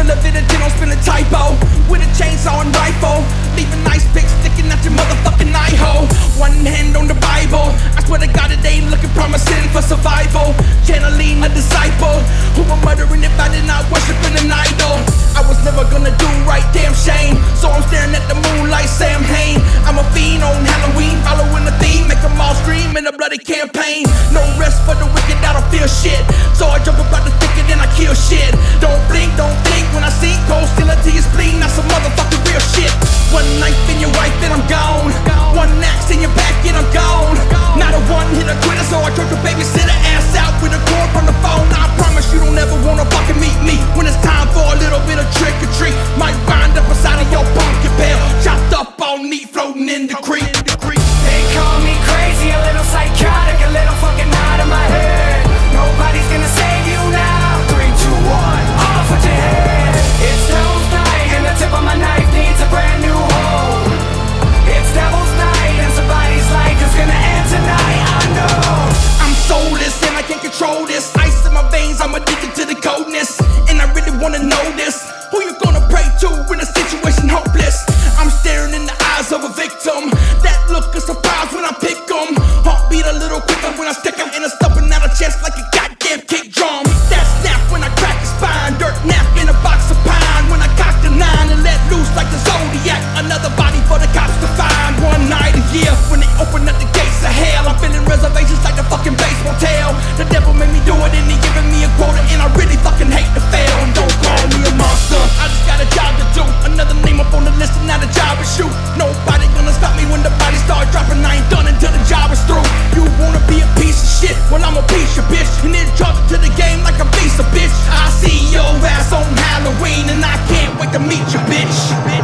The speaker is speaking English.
relevant until I'm spinning typo. With a chainsaw and rifle. Leave a nice pick sticking out your motherfucking eye hole. One hand on the Bible. I swear to God it ain't looking promising for survival. Channeling a disciple Who I murdering if I did not worship an idol. I was never gonna do right, damn shame. So I'm staring at the moonlight, Samhain. I'm a fiend on Halloween, following the theme Make them all scream in a bloody campaign. No rest for the wicked, I don't feel shit. So I jump about the thicket and I kill shit. Don't blink, don't think when I see cold Steal it to your spleen, that's some motherfucking real shit. One knife in your wife and I'm gone. One axe in your back and I'm gone. wanna know this. Who you gonna pray to in a situation hopeless? I'm staring in the eyes of a victim. That look is a Well, I'm a piece of bitch, and then jump to the game like a piece of bitch. I see your ass on Halloween, and I can't wait to meet you, bitch.